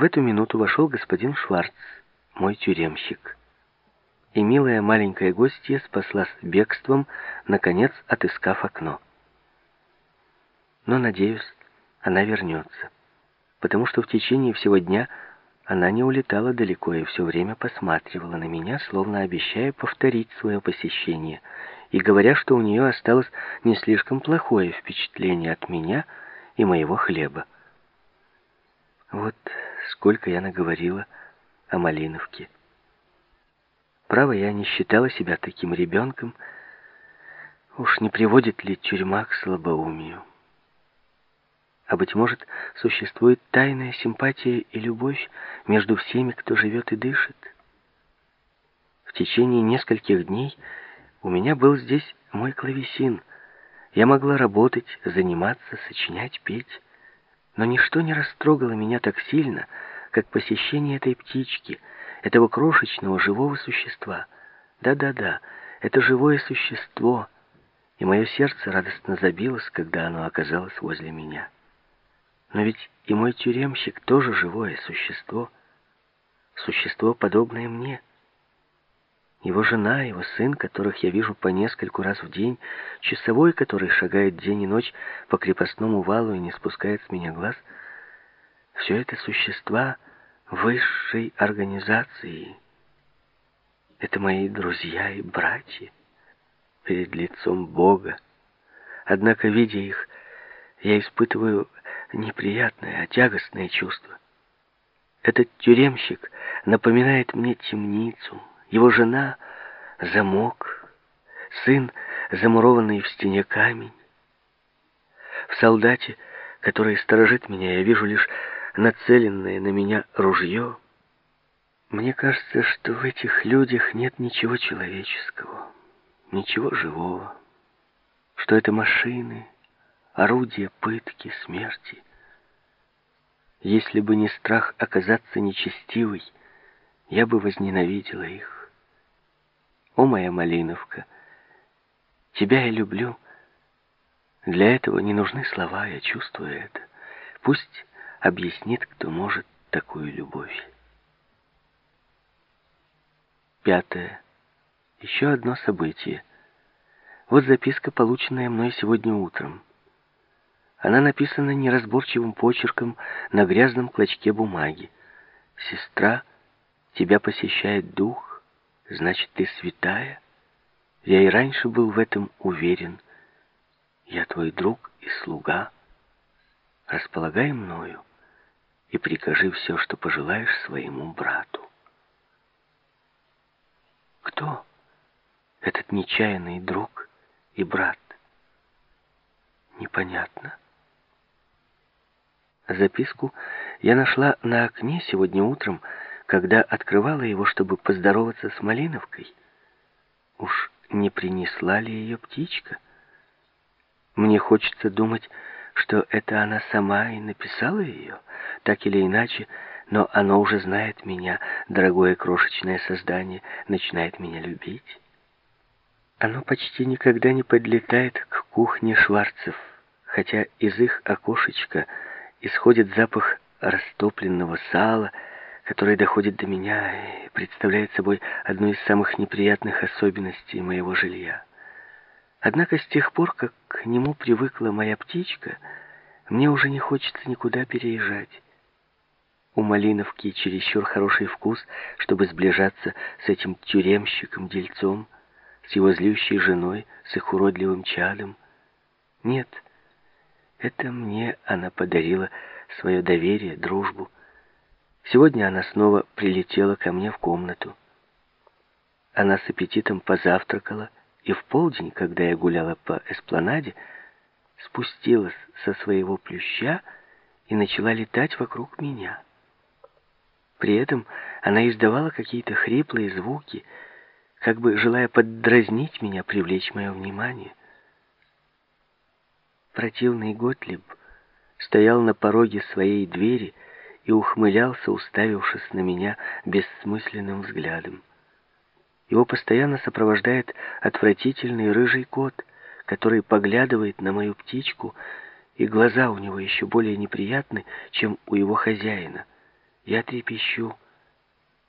В эту минуту вошел господин Шварц, мой тюремщик. И милая маленькая гостья спаслась бегством, наконец отыскав окно. Но, надеюсь, она вернется, потому что в течение всего дня она не улетала далеко и все время посматривала на меня, словно обещая повторить свое посещение, и говоря, что у нее осталось не слишком плохое впечатление от меня и моего хлеба. Вот сколько я наговорила о Малиновке. Право, я не считала себя таким ребенком. Уж не приводит ли тюрьма к слабоумию? А быть может, существует тайная симпатия и любовь между всеми, кто живет и дышит? В течение нескольких дней у меня был здесь мой клавесин. Я могла работать, заниматься, сочинять, петь. Но ничто не растрогало меня так сильно, как посещение этой птички, этого крошечного живого существа. Да-да-да, это живое существо, и мое сердце радостно забилось, когда оно оказалось возле меня. Но ведь и мой тюремщик тоже живое существо. Существо, подобное мне. Его жена, его сын, которых я вижу по нескольку раз в день, часовой, который шагает день и ночь по крепостному валу и не спускает с меня глаз, все это существа высшей организации. Это мои друзья и братья перед лицом Бога. Однако, видя их, я испытываю неприятное, а тягостное чувство. Этот тюремщик напоминает мне темницу, его жена — замок, сын — замурованный в стене камень. В солдате, который сторожит меня, я вижу лишь нацеленное на меня ружье. Мне кажется, что в этих людях нет ничего человеческого, ничего живого, что это машины — орудие пытки, смерти. Если бы не страх оказаться нечестивой, я бы возненавидела их. О, моя Малиновка, тебя я люблю. Для этого не нужны слова, я чувствую это. Пусть объяснит, кто может такую любовь. Пятое. Еще одно событие. Вот записка, полученная мной сегодня утром. Она написана неразборчивым почерком на грязном клочке бумаги. «Сестра, тебя посещает дух, значит, ты святая. Я и раньше был в этом уверен. Я твой друг и слуга. Располагай мною и прикажи все, что пожелаешь своему брату». Кто этот нечаянный друг и брат? Непонятно. Записку я нашла на окне сегодня утром, когда открывала его, чтобы поздороваться с Малиновкой. Уж не принесла ли ее птичка? Мне хочется думать, что это она сама и написала ее, так или иначе, но оно уже знает меня, дорогое крошечное создание, начинает меня любить. Оно почти никогда не подлетает к кухне Шварцев, хотя из их окошечка исходит запах растопленного сала, который доходит до меня и представляет собой одну из самых неприятных особенностей моего жилья. Однако с тех пор, как к нему привыкла моя птичка, мне уже не хочется никуда переезжать. У Малиновки чересчур хороший вкус, чтобы сближаться с этим тюремщиком-дельцом, с его злющей женой, с их уродливым чадом. Нет, — это мне она подарила свое доверие, дружбу. Сегодня она снова прилетела ко мне в комнату. Она с аппетитом позавтракала, и в полдень, когда я гуляла по эспланаде, спустилась со своего плюща и начала летать вокруг меня. При этом она издавала какие-то хриплые звуки, как бы желая поддразнить меня, привлечь мое внимание. Противный Готлиб стоял на пороге своей двери и ухмылялся, уставившись на меня бессмысленным взглядом. Его постоянно сопровождает отвратительный рыжий кот, который поглядывает на мою птичку, и глаза у него еще более неприятны, чем у его хозяина. Я трепещу